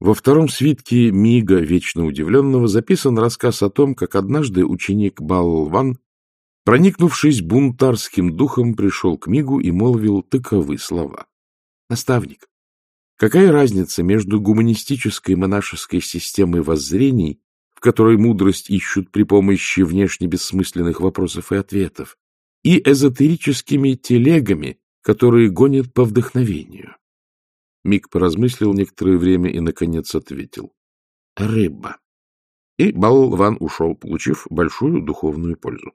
Во втором свитке Мига, вечно удивленного, записан рассказ о том, как однажды ученик Балван, проникнувшись бунтарским духом, пришел к Мигу и молвил таковы слова. «Наставник, какая разница между гуманистической монашеской системой воззрений, в которой мудрость ищут при помощи внешне бессмысленных вопросов и ответов, и эзотерическими телегами, которые гонят по вдохновению?» Мик поразмыслил некоторое время и, наконец, ответил. — Рыба. И Балван ушел, получив большую духовную пользу.